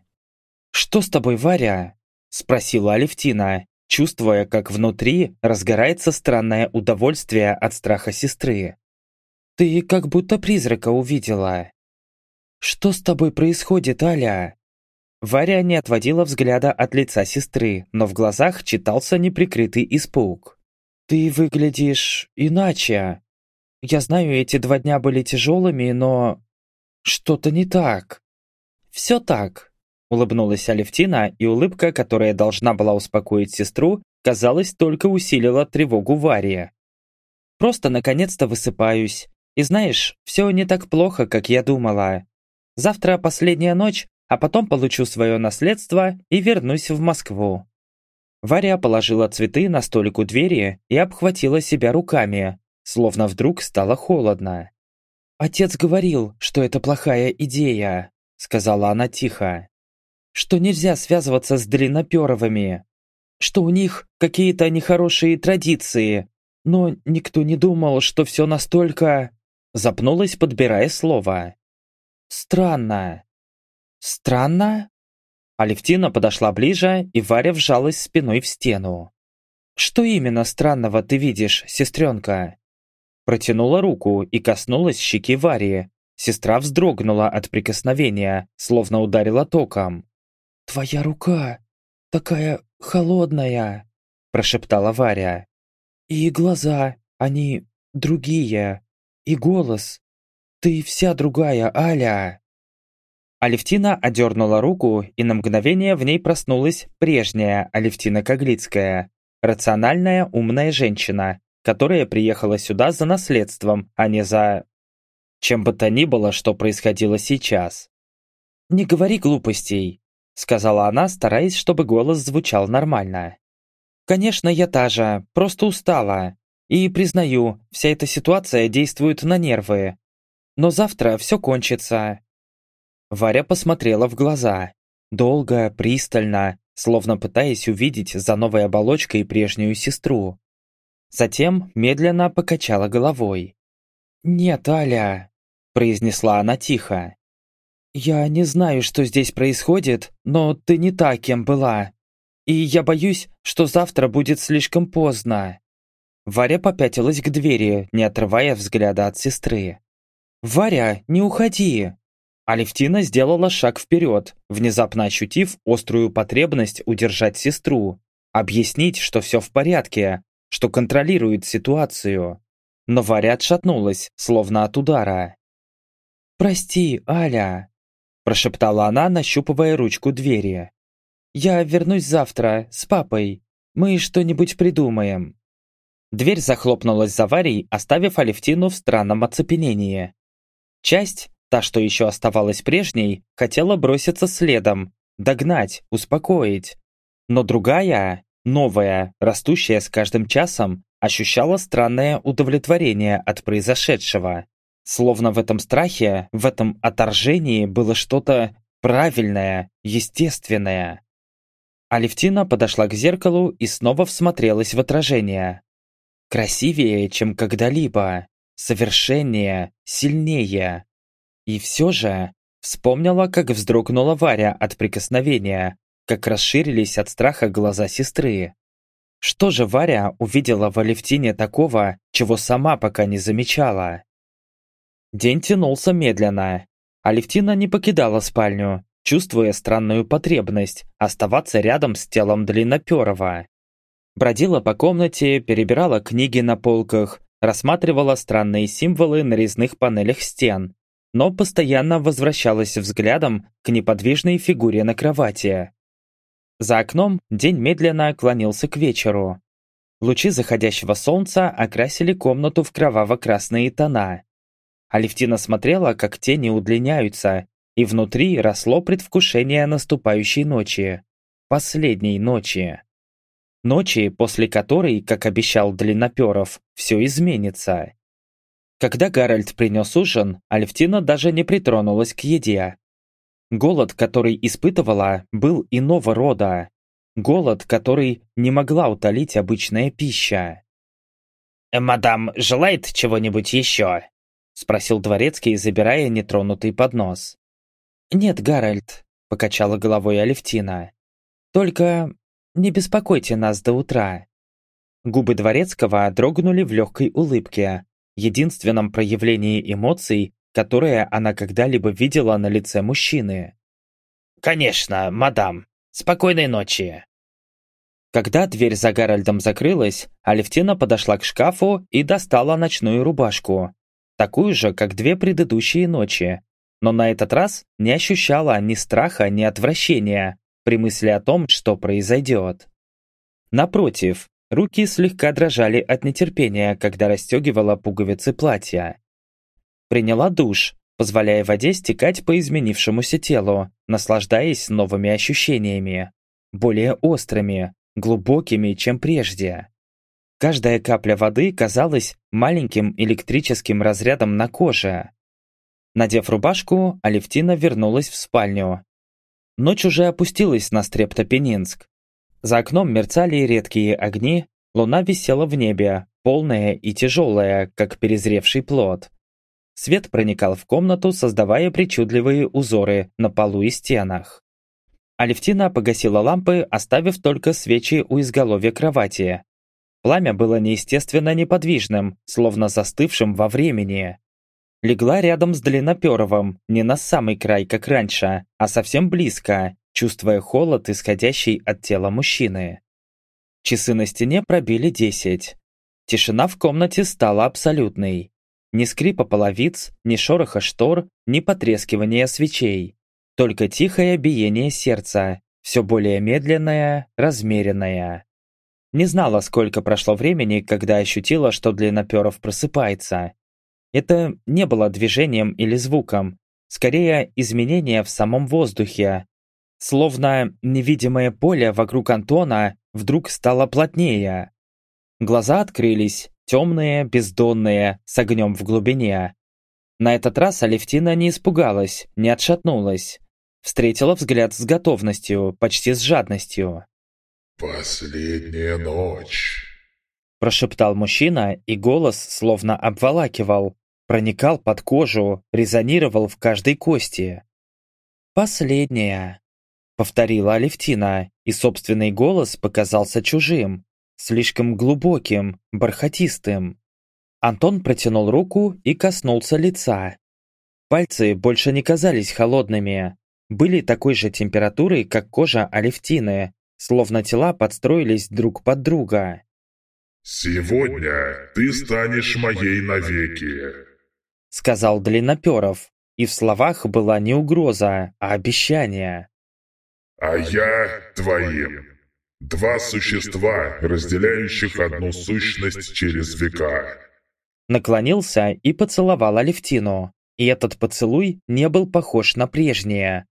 «Что с тобой, Варя?» – спросила Алевтина, чувствуя, как внутри разгорается странное удовольствие от страха сестры. «Ты как будто призрака увидела». «Что с тобой происходит, Аля?» Варя не отводила взгляда от лица сестры, но в глазах читался неприкрытый испуг. «Ты выглядишь иначе. Я знаю, эти два дня были тяжелыми, но... что-то не так». «Все так», — улыбнулась Алевтина, и улыбка, которая должна была успокоить сестру, казалось, только усилила тревогу Варии. «Просто наконец-то высыпаюсь. И знаешь, все не так плохо, как я думала. Завтра последняя ночь, а потом получу свое наследство и вернусь в Москву». Варя положила цветы на столик у двери и обхватила себя руками, словно вдруг стало холодно. «Отец говорил, что это плохая идея», — сказала она тихо. «Что нельзя связываться с длинноперовыми, что у них какие-то нехорошие традиции, но никто не думал, что все настолько...» Запнулась, подбирая слово. «Странно». «Странно?» Алевтина подошла ближе, и Варя вжалась спиной в стену. «Что именно странного ты видишь, сестренка?» Протянула руку и коснулась щеки Вари. Сестра вздрогнула от прикосновения, словно ударила током. «Твоя рука такая холодная!» прошептала Варя. «И глаза, они другие. И голос. Ты вся другая, Аля!» Алевтина одернула руку, и на мгновение в ней проснулась прежняя Алевтина Коглицкая, рациональная, умная женщина, которая приехала сюда за наследством, а не за... чем бы то ни было, что происходило сейчас. «Не говори глупостей», — сказала она, стараясь, чтобы голос звучал нормально. «Конечно, я та же, просто устала. И, признаю, вся эта ситуация действует на нервы. Но завтра все кончится». Варя посмотрела в глаза. Долго, пристально, словно пытаясь увидеть за новой оболочкой прежнюю сестру. Затем медленно покачала головой. «Нет, Аля», – произнесла она тихо. «Я не знаю, что здесь происходит, но ты не та, кем была. И я боюсь, что завтра будет слишком поздно». Варя попятилась к двери, не отрывая взгляда от сестры. «Варя, не уходи!» Алевтина сделала шаг вперед, внезапно ощутив острую потребность удержать сестру, объяснить, что все в порядке, что контролирует ситуацию. Но Варя отшатнулась, словно от удара. «Прости, Аля», – прошептала она, нащупывая ручку двери. «Я вернусь завтра, с папой. Мы что-нибудь придумаем». Дверь захлопнулась за Варей, оставив Алевтину в странном оцепенении. Часть, та, что еще оставалась прежней, хотела броситься следом, догнать, успокоить. Но другая, новая, растущая с каждым часом, ощущала странное удовлетворение от произошедшего. Словно в этом страхе, в этом отторжении было что-то правильное, естественное. Алевтина подошла к зеркалу и снова всмотрелась в отражение. Красивее, чем когда-либо, совершеннее, сильнее. И все же вспомнила, как вздрогнула Варя от прикосновения, как расширились от страха глаза сестры. Что же Варя увидела в Алевтине такого, чего сама пока не замечала? День тянулся медленно. Алевтина не покидала спальню, чувствуя странную потребность оставаться рядом с телом Длинноперова. Бродила по комнате, перебирала книги на полках, рассматривала странные символы на резных панелях стен, но постоянно возвращалась взглядом к неподвижной фигуре на кровати. За окном день медленно клонился к вечеру. Лучи заходящего солнца окрасили комнату в кроваво-красные тона. Алевтина смотрела, как тени удлиняются, и внутри росло предвкушение наступающей ночи. Последней ночи. Ночи, после которой, как обещал Длинноперов, все изменится. Когда Гарольд принес ужин, Алевтина даже не притронулась к еде. Голод, который испытывала, был иного рода. Голод, который не могла утолить обычная пища. «Мадам желает чего-нибудь еще?» — спросил дворецкий, забирая нетронутый поднос. «Нет, Гарольд», — покачала головой Алевтина. «Только не беспокойте нас до утра». Губы дворецкого дрогнули в легкой улыбке, единственном проявлении эмоций, которое она когда-либо видела на лице мужчины. «Конечно, мадам. Спокойной ночи». Когда дверь за Гарольдом закрылась, Алевтина подошла к шкафу и достала ночную рубашку, такую же, как две предыдущие ночи. Но на этот раз не ощущала ни страха, ни отвращения при мысли о том, что произойдет. Напротив, руки слегка дрожали от нетерпения, когда расстегивала пуговицы платья. Приняла душ, позволяя воде стекать по изменившемуся телу, наслаждаясь новыми ощущениями, более острыми, глубокими, чем прежде. Каждая капля воды казалась маленьким электрическим разрядом на коже. Надев рубашку, Алевтина вернулась в спальню. Ночь уже опустилась на Стрептопенинск. За окном мерцали редкие огни, луна висела в небе, полная и тяжелая, как перезревший плод. Свет проникал в комнату, создавая причудливые узоры на полу и стенах. Алевтина погасила лампы, оставив только свечи у изголовья кровати, Пламя было неестественно неподвижным, словно застывшим во времени. Легла рядом с Длинноперовым, не на самый край, как раньше, а совсем близко, чувствуя холод, исходящий от тела мужчины. Часы на стене пробили десять. Тишина в комнате стала абсолютной. Ни скрипа половиц, ни шороха штор, ни потрескивания свечей. Только тихое биение сердца, все более медленное, размеренное. Не знала, сколько прошло времени, когда ощутила, что Длинноперов просыпается. Это не было движением или звуком, скорее изменение в самом воздухе. Словно невидимое поле вокруг Антона вдруг стало плотнее. Глаза открылись, темные, бездонные, с огнем в глубине. На этот раз Алевтина не испугалась, не отшатнулась. Встретила взгляд с готовностью, почти с жадностью. «Последняя ночь», – прошептал мужчина, и голос словно обволакивал, проникал под кожу, резонировал в каждой кости. «Последняя», — повторила Алевтина, и собственный голос показался чужим, слишком глубоким, бархатистым. Антон протянул руку и коснулся лица. Пальцы больше не казались холодными, были такой же температуры, как кожа Алевтины, словно тела подстроились друг под друга. «Сегодня ты станешь моей навеки», сказал Длинноперов, и в словах была не угроза, а обещание. «А я твоим. Два существа, разделяющих одну сущность через века». Наклонился и поцеловал Алевтину, и этот поцелуй не был похож на прежнее.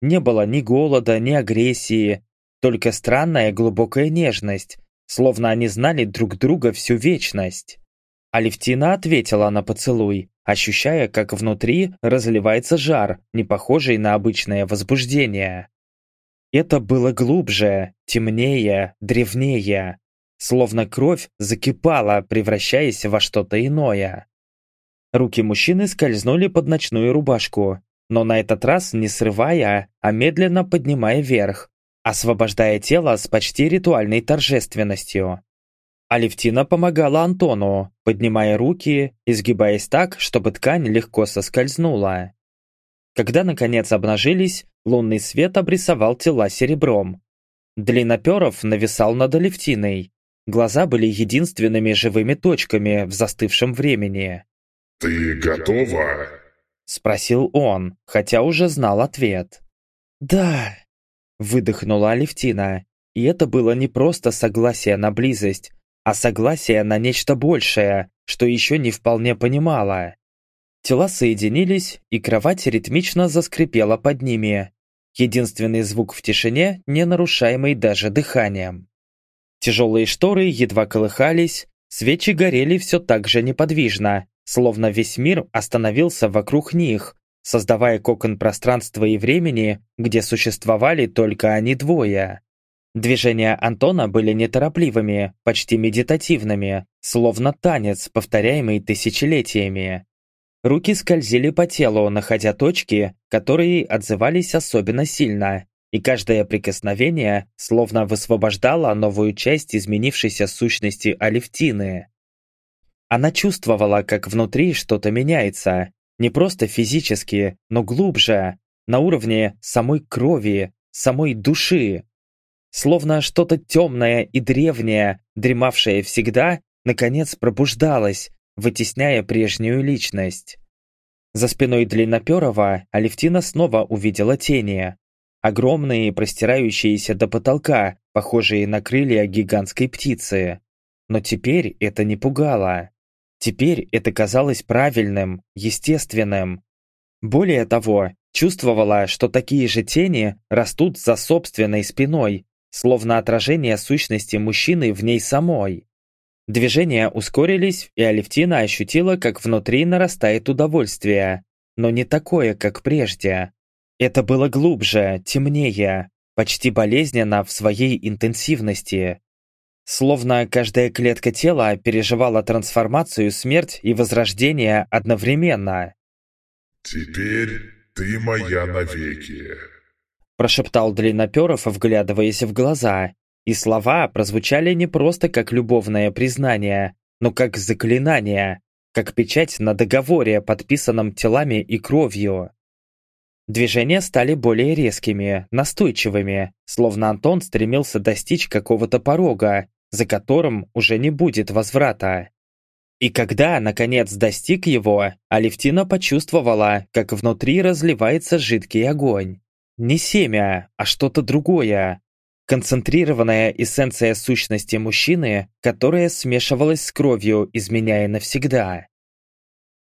Не было ни голода, ни агрессии, только странная глубокая нежность, словно они знали друг друга всю вечность. Алевтина ответила на поцелуй, ощущая, как внутри разливается жар, не похожий на обычное возбуждение. Это было глубже, темнее, древнее, словно кровь закипала, превращаясь во что-то иное. Руки мужчины скользнули под ночную рубашку, но на этот раз не срывая, а медленно поднимая вверх, освобождая тело с почти ритуальной торжественностью. Алевтина помогала Антону, поднимая руки, изгибаясь так, чтобы ткань легко соскользнула. Когда наконец обнажились, лунный свет обрисовал тела серебром. Длинноперов нависал над Алевтиной. Глаза были единственными живыми точками в застывшем времени. «Ты готова?» Спросил он, хотя уже знал ответ. «Да», — выдохнула Алевтина. И это было не просто согласие на близость, а согласие на нечто большее, что еще не вполне понимала. Тела соединились, и кровать ритмично заскрипела под ними. Единственный звук в тишине, не нарушаемый даже дыханием. Тяжелые шторы едва колыхались, свечи горели все так же неподвижно, словно весь мир остановился вокруг них, создавая кокон пространства и времени, где существовали только они двое. Движения Антона были неторопливыми, почти медитативными, словно танец, повторяемый тысячелетиями. Руки скользили по телу, находя точки, которые отзывались особенно сильно, и каждое прикосновение словно высвобождало новую часть изменившейся сущности Алевтины. Она чувствовала, как внутри что-то меняется, не просто физически, но глубже, на уровне самой крови, самой души. Словно что-то темное и древнее, дремавшее всегда, наконец пробуждалось, вытесняя прежнюю личность. За спиной Длинноперова Алевтина снова увидела тени. Огромные, простирающиеся до потолка, похожие на крылья гигантской птицы. Но теперь это не пугало. Теперь это казалось правильным, естественным. Более того, чувствовала, что такие же тени растут за собственной спиной, словно отражение сущности мужчины в ней самой. Движения ускорились, и Алевтина ощутила, как внутри нарастает удовольствие, но не такое, как прежде. Это было глубже, темнее, почти болезненно в своей интенсивности. Словно каждая клетка тела переживала трансформацию, смерть и возрождение одновременно. «Теперь ты моя навеки», Прошептал Длинноперов, вглядываясь в глаза, и слова прозвучали не просто как любовное признание, но как заклинание, как печать на договоре, подписанном телами и кровью. Движения стали более резкими, настойчивыми, словно Антон стремился достичь какого-то порога, за которым уже не будет возврата. И когда, наконец, достиг его, Алевтина почувствовала, как внутри разливается жидкий огонь. Не семя, а что-то другое. Концентрированная эссенция сущности мужчины, которая смешивалась с кровью, изменяя навсегда.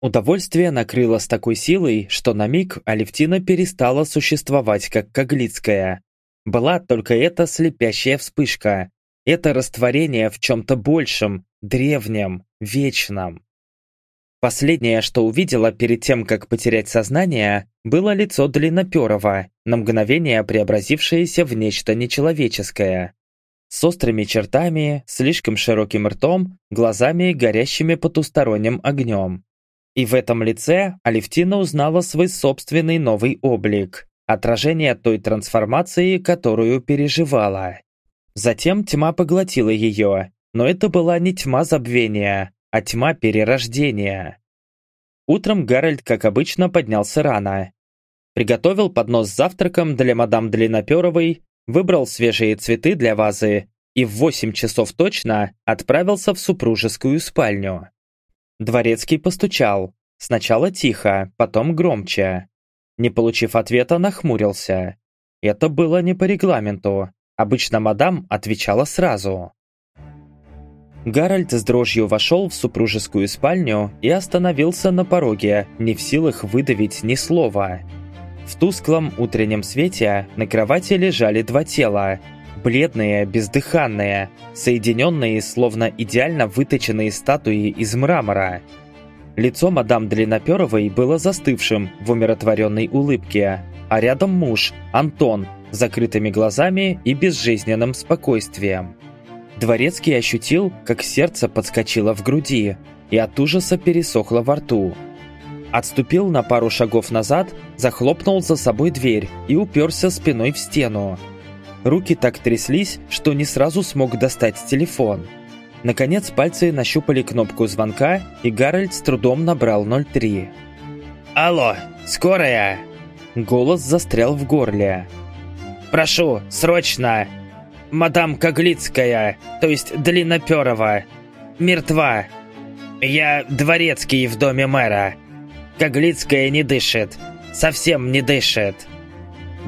Удовольствие накрыло с такой силой, что на миг Алевтина перестала существовать как Коглицкая. Была только эта слепящая вспышка, это растворение в чем-то большем, древнем, вечном. Последнее, что увидела перед тем, как потерять сознание, было лицо Длинноперова, на мгновение преобразившееся в нечто нечеловеческое. С острыми чертами, слишком широким ртом, глазами, горящими потусторонним огнем. И в этом лице Алевтина узнала свой собственный новый облик, отражение той трансформации, которую переживала. Затем тьма поглотила ее, но это была не тьма забвения, а тьма перерождения. Утром Гарольд, как обычно, поднялся рано. Приготовил поднос с завтраком для мадам Длинноперовой, выбрал свежие цветы для вазы и в 8 часов точно отправился в супружескую спальню. Дворецкий постучал. Сначала тихо, потом громче. Не получив ответа, нахмурился. Это было не по регламенту. Обычно мадам отвечала сразу. Гарольд с дрожью вошел в супружескую спальню и остановился на пороге, не в силах выдавить ни слова. В тусклом утреннем свете на кровати лежали два тела, бледные, бездыханные, соединенные, словно идеально выточенные статуи из мрамора. Лицо мадам Длинноперовой было застывшим в умиротворенной улыбке, а рядом муж, Антон, с закрытыми глазами и безжизненным спокойствием. Дворецкий ощутил, как сердце подскочило в груди и от ужаса пересохло во рту. Отступил на пару шагов назад, захлопнул за собой дверь и уперся спиной в стену. Руки так тряслись, что не сразу смог достать телефон. Наконец пальцы нащупали кнопку звонка, и Гарольд с трудом набрал 03. «Алло, скорая!» Голос застрял в горле. «Прошу, срочно! Мадам Коглицкая, то есть Длинноперова, мертва. Я дворецкий в доме мэра. Коглицкая не дышит, совсем не дышит».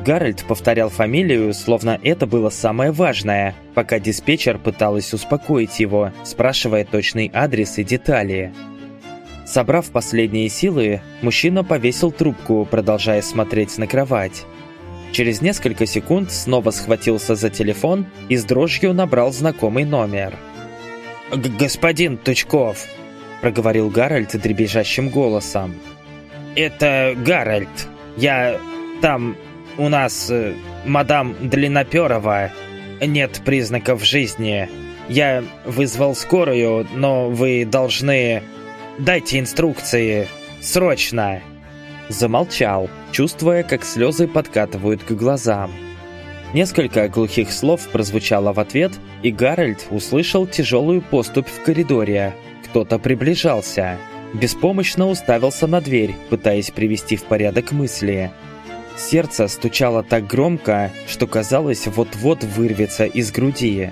Гарольд повторял фамилию, словно это было самое важное, пока диспетчер пыталась успокоить его, спрашивая точный адрес и детали. Собрав последние силы, мужчина повесил трубку, продолжая смотреть на кровать. Через несколько секунд снова схватился за телефон и с дрожью набрал знакомый номер. «Господин Тучков», – проговорил Гарольд дребезжащим голосом. «Это Гарольд. Я там у нас э, мадам Длинноперова. Нет признаков жизни. Я вызвал скорую, но вы должны...» Дайте инструкции! Срочно!» Замолчал, чувствуя, как слезы подкатывают к глазам. Несколько глухих слов прозвучало в ответ, и Гарольд услышал тяжелую поступь в коридоре. Кто-то приближался. Беспомощно уставился на дверь, пытаясь привести в порядок мысли. Сердце стучало так громко, что казалось, вот-вот вырвется из груди.